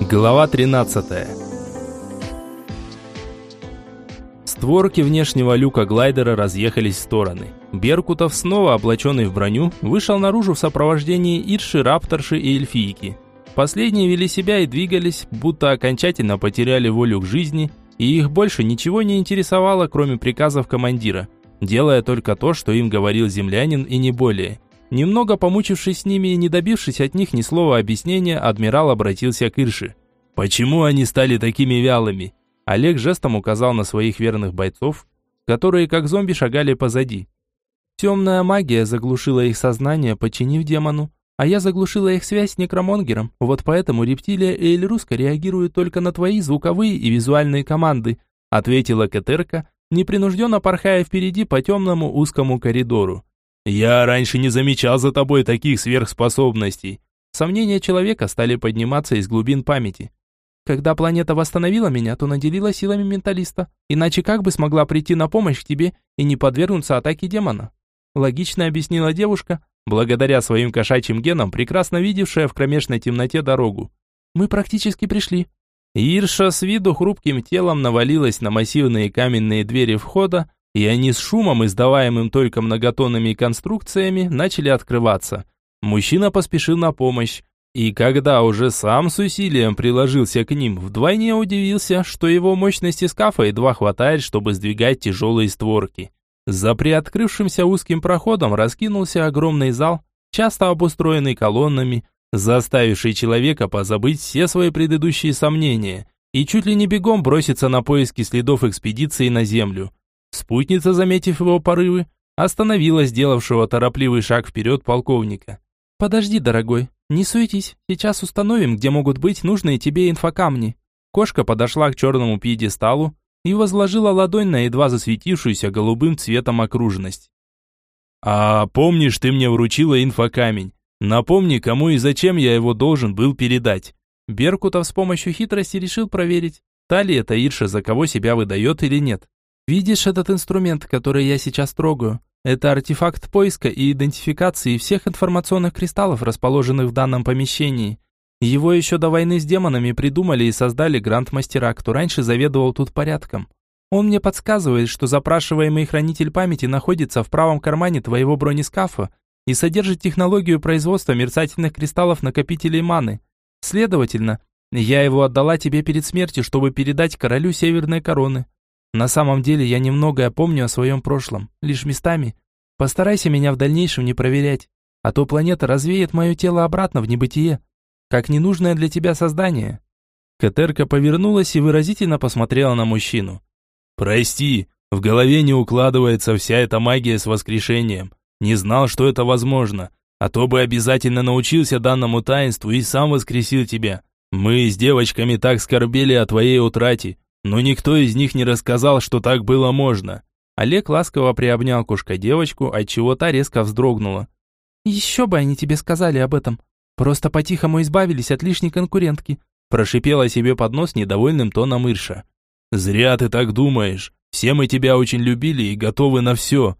Глава 13. Створки внешнего люка глайдера разъехались в стороны. Беркутов, снова облаченный в броню, вышел наружу в сопровождении Ирши, Рапторши и Эльфийки. Последние вели себя и двигались, будто окончательно потеряли волю к жизни, и их больше ничего не интересовало, кроме приказов командира, делая только то, что им говорил землянин и не более – Немного помучившись с ними и не добившись от них ни слова объяснения, адмирал обратился к Ирше. «Почему они стали такими вялыми?» Олег жестом указал на своих верных бойцов, которые как зомби шагали позади. Темная магия заглушила их сознание, подчинив демону, а я заглушила их связь с некромонгером, вот поэтому рептилия и Эльруска реагируют только на твои звуковые и визуальные команды, ответила Кетерка, непринужденно порхая впереди по темному узкому коридору. «Я раньше не замечал за тобой таких сверхспособностей». Сомнения человека стали подниматься из глубин памяти. Когда планета восстановила меня, то наделила силами менталиста. Иначе как бы смогла прийти на помощь к тебе и не подвергнуться атаке демона? Логично объяснила девушка, благодаря своим кошачьим генам, прекрасно видевшая в кромешной темноте дорогу. Мы практически пришли. Ирша с виду хрупким телом навалилась на массивные каменные двери входа, и они с шумом, издаваемым только многотонными конструкциями, начали открываться. Мужчина поспешил на помощь, и когда уже сам с усилием приложился к ним, вдвойне удивился, что его мощности скафа едва хватает, чтобы сдвигать тяжелые створки. За приоткрывшимся узким проходом раскинулся огромный зал, часто обустроенный колоннами, заставивший человека позабыть все свои предыдущие сомнения и чуть ли не бегом броситься на поиски следов экспедиции на Землю. Спутница, заметив его порывы, остановила сделавшего торопливый шаг вперед полковника. «Подожди, дорогой, не суетись, сейчас установим, где могут быть нужные тебе инфокамни». Кошка подошла к черному пьедесталу и возложила ладонь на едва засветившуюся голубым цветом окружность. «А помнишь, ты мне вручила инфокамень? Напомни, кому и зачем я его должен был передать». Беркутов с помощью хитрости решил проверить, та ли это Ирша, за кого себя выдает или нет. Видишь этот инструмент, который я сейчас трогаю? Это артефакт поиска и идентификации всех информационных кристаллов, расположенных в данном помещении. Его еще до войны с демонами придумали и создали гранд-мастера, кто раньше заведовал тут порядком. Он мне подсказывает, что запрашиваемый хранитель памяти находится в правом кармане твоего бронескафа и содержит технологию производства мерцательных кристаллов-накопителей маны. Следовательно, я его отдала тебе перед смертью, чтобы передать королю Северной Короны. На самом деле я немногое помню о своем прошлом, лишь местами. Постарайся меня в дальнейшем не проверять, а то планета развеет мое тело обратно в небытие, как ненужное для тебя создание». Катерка повернулась и выразительно посмотрела на мужчину. «Прости, в голове не укладывается вся эта магия с воскрешением. Не знал, что это возможно, а то бы обязательно научился данному таинству и сам воскресил тебя. Мы с девочками так скорбели о твоей утрате, но никто из них не рассказал, что так было можно. Олег ласково приобнял кушка девочку, отчего та резко вздрогнула. «Еще бы они тебе сказали об этом. Просто по-тихому избавились от лишней конкурентки», прошипела себе под нос недовольным тоном Ирша. «Зря ты так думаешь. Все мы тебя очень любили и готовы на все».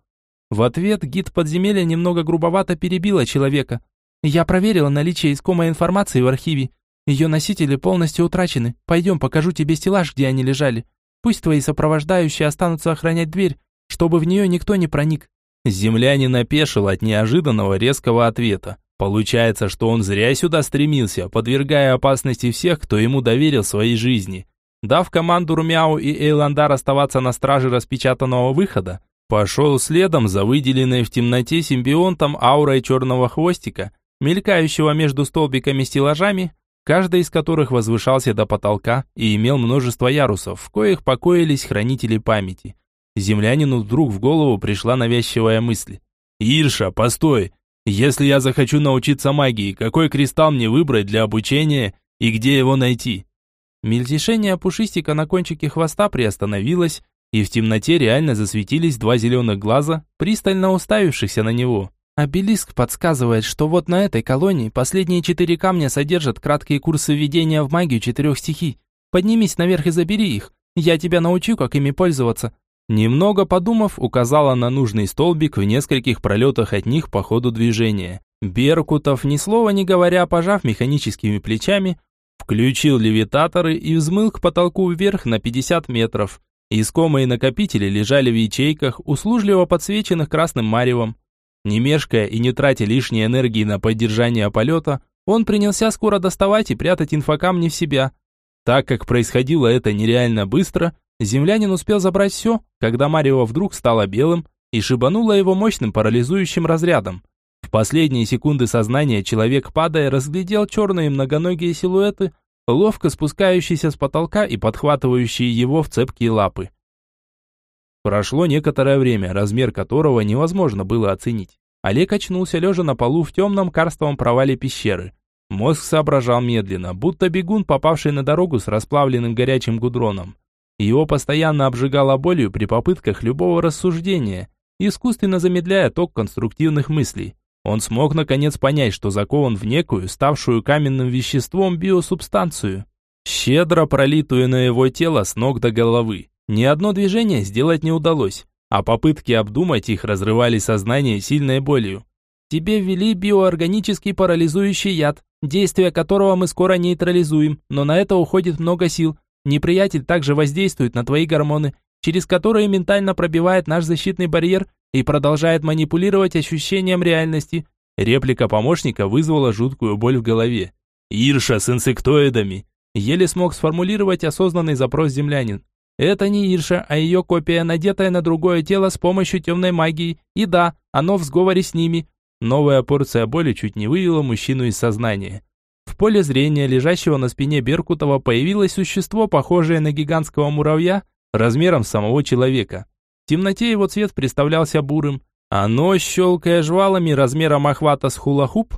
В ответ гид подземелья немного грубовато перебила человека. «Я проверила наличие искомой информации в архиве ее носители полностью утрачены. Пойдем, покажу тебе стеллаж, где они лежали. Пусть твои сопровождающие останутся охранять дверь, чтобы в нее никто не проник». Землянин опешил от неожиданного резкого ответа. Получается, что он зря сюда стремился, подвергая опасности всех, кто ему доверил своей жизни. Дав команду Румяу и Эйландар оставаться на страже распечатанного выхода, пошел следом за выделенной в темноте симбионтом аурой черного хвостика, мелькающего между столбиками стеллажами, каждый из которых возвышался до потолка и имел множество ярусов, в коих покоились хранители памяти. Землянину вдруг в голову пришла навязчивая мысль. «Ирша, постой! Если я захочу научиться магии, какой кристалл мне выбрать для обучения и где его найти?» Мельтешение пушистика на кончике хвоста приостановилось, и в темноте реально засветились два зеленых глаза, пристально уставившихся на него. Обелиск подсказывает, что вот на этой колонии последние четыре камня содержат краткие курсы введения в магию четырех стихий. Поднимись наверх и забери их. Я тебя научу, как ими пользоваться. Немного подумав, указала на нужный столбик в нескольких пролетах от них по ходу движения. Беркутов, ни слова не говоря, пожав механическими плечами, Включил левитаторы и взмыл к потолку вверх на 50 метров. Искомые накопители лежали в ячейках, услужливо подсвеченных красным маревом. Не мешкая и не тратя лишней энергии на поддержание полета, он принялся скоро доставать и прятать инфокамни в себя. Так как происходило это нереально быстро, землянин успел забрать все, когда Марио вдруг стало белым и шибануло его мощным парализующим разрядом. В последние секунды сознания человек, падая, разглядел черные многоногие силуэты, ловко спускающиеся с потолка и подхватывающие его в цепкие лапы. Прошло некоторое время, размер которого невозможно было оценить. Олег очнулся лежа на полу в темном карстовом провале пещеры. Мозг соображал медленно, будто бегун, попавший на дорогу с расплавленным горячим гудроном. Его постоянно обжигало болью при попытках любого рассуждения, искусственно замедляя ток конструктивных мыслей. Он смог наконец понять, что закован в некую, ставшую каменным веществом, биосубстанцию, щедро пролитую на его тело с ног до головы. Ни одно движение сделать не удалось, а попытки обдумать их разрывали сознание сильной болью. Тебе ввели биоорганический парализующий яд, действие которого мы скоро нейтрализуем, но на это уходит много сил. Неприятель также воздействует на твои гормоны, через которые ментально пробивает наш защитный барьер и продолжает манипулировать ощущением реальности. Реплика помощника вызвала жуткую боль в голове. «Ирша с инсектоидами!» Еле смог сформулировать осознанный запрос землянин. Это не Ирша, а ее копия, надетая на другое тело с помощью темной магии. И да, оно в сговоре с ними. Новая порция боли чуть не вывела мужчину из сознания. В поле зрения лежащего на спине Беркутова появилось существо, похожее на гигантского муравья, размером самого человека. В темноте его цвет представлялся бурым. Оно, щелкая жвалами размером охвата с хулахуп,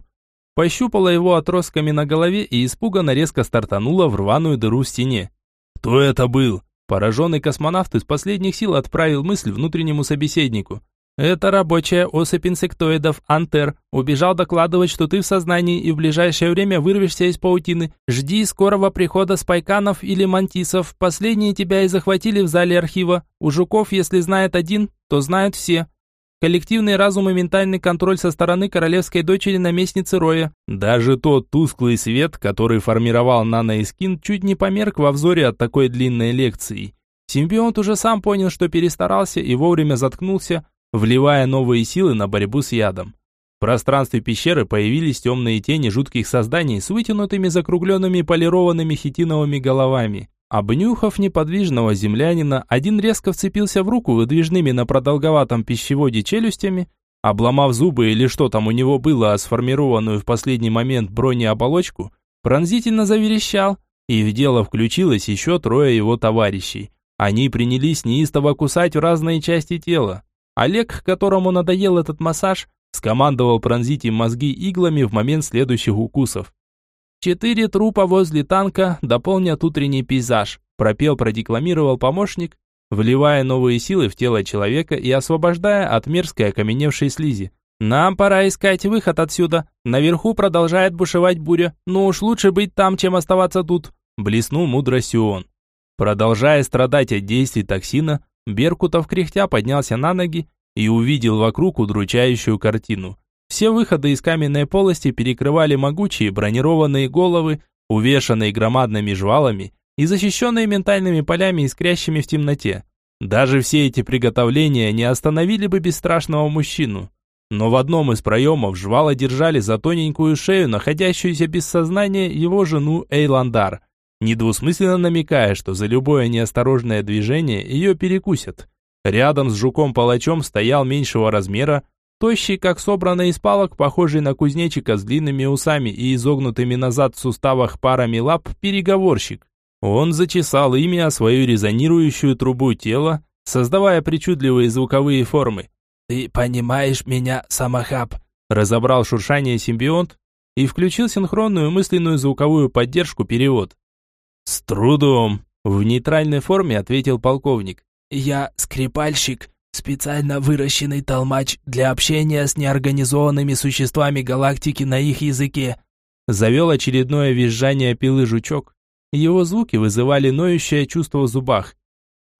пощупало его отростками на голове и испуганно резко стартануло в рваную дыру в стене. «Кто это был?» Пораженный космонавт из последних сил отправил мысль внутреннему собеседнику. «Это рабочая особь инсектоидов, Антер. Убежал докладывать, что ты в сознании и в ближайшее время вырвешься из паутины. Жди скорого прихода спайканов или мантисов. Последние тебя и захватили в зале архива. У жуков, если знает один, то знают все. Коллективный разум и ментальный контроль со стороны королевской дочери наместницы Роя. Даже тот тусклый свет, который формировал наноэскин, чуть не померк во взоре от такой длинной лекции. Симбионт уже сам понял, что перестарался и вовремя заткнулся, вливая новые силы на борьбу с ядом. В пространстве пещеры появились темные тени жутких созданий с вытянутыми закругленными полированными хитиновыми головами. Обнюхав неподвижного землянина, один резко вцепился в руку выдвижными на продолговатом пищеводе челюстями, обломав зубы или что там у него было, а сформированную в последний момент бронеоболочку, пронзительно заверещал, и в дело включилось еще трое его товарищей. Они принялись неистово кусать в разные части тела. Олег, которому надоел этот массаж, скомандовал пронзить им мозги иглами в момент следующих укусов. Четыре трупа возле танка дополнят утренний пейзаж, пропел, продекламировал помощник, вливая новые силы в тело человека и освобождая от мерзкой окаменевшей слизи. Нам пора искать выход отсюда. Наверху продолжает бушевать буря. Но уж лучше быть там, чем оставаться тут, блеснул мудростью он. Продолжая страдать от действий токсина, Беркутов кряхтя поднялся на ноги и увидел вокруг удручающую картину. Все выходы из каменной полости перекрывали могучие бронированные головы, увешанные громадными жвалами и защищенные ментальными полями, искрящими в темноте. Даже все эти приготовления не остановили бы бесстрашного мужчину. Но в одном из проемов жвала держали за тоненькую шею, находящуюся без сознания, его жену Эйландар, недвусмысленно намекая, что за любое неосторожное движение ее перекусят. Рядом с жуком-палачом стоял меньшего размера, Тощий, как собранный из палок, похожий на кузнечика с длинными усами и изогнутыми назад в суставах парами лап, переговорщик. Он зачесал ими о свою резонирующую трубу тела, создавая причудливые звуковые формы. «Ты понимаешь меня, Самахаб?» Разобрал шуршание симбионт и включил синхронную мысленную звуковую поддержку перевод. «С трудом!» В нейтральной форме ответил полковник. «Я скрипальщик, Специально выращенный толмач для общения с неорганизованными существами галактики на их языке. Завел очередное визжание пилы жучок. Его звуки вызывали ноющее чувство в зубах.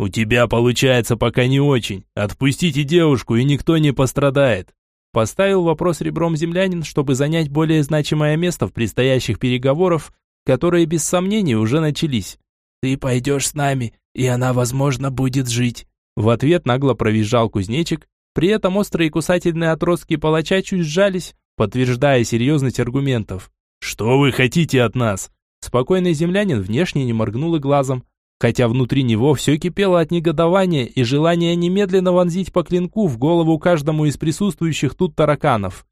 «У тебя получается пока не очень. Отпустите девушку, и никто не пострадает». Поставил вопрос ребром землянин, чтобы занять более значимое место в предстоящих переговорах, которые без сомнений уже начались. «Ты пойдешь с нами, и она, возможно, будет жить». В ответ нагло провизжал кузнечик, при этом острые кусательные отростки палача чуть сжались, подтверждая серьезность аргументов. «Что вы хотите от нас?» Спокойный землянин внешне не моргнул и глазом, хотя внутри него все кипело от негодования и желания немедленно вонзить по клинку в голову каждому из присутствующих тут тараканов.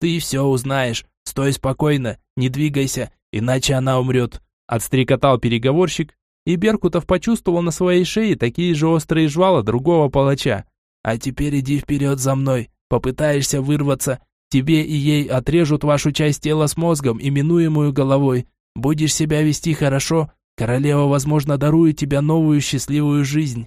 «Ты все узнаешь. Стой спокойно, не двигайся, иначе она умрет», отстрекотал переговорщик, и Беркутов почувствовал на своей шее такие же острые жвала другого палача. «А теперь иди вперед за мной. Попытаешься вырваться, тебе и ей отрежут вашу часть тела с мозгом, именуемую головой. Будешь себя вести хорошо, королева, возможно, дарует тебе новую счастливую жизнь».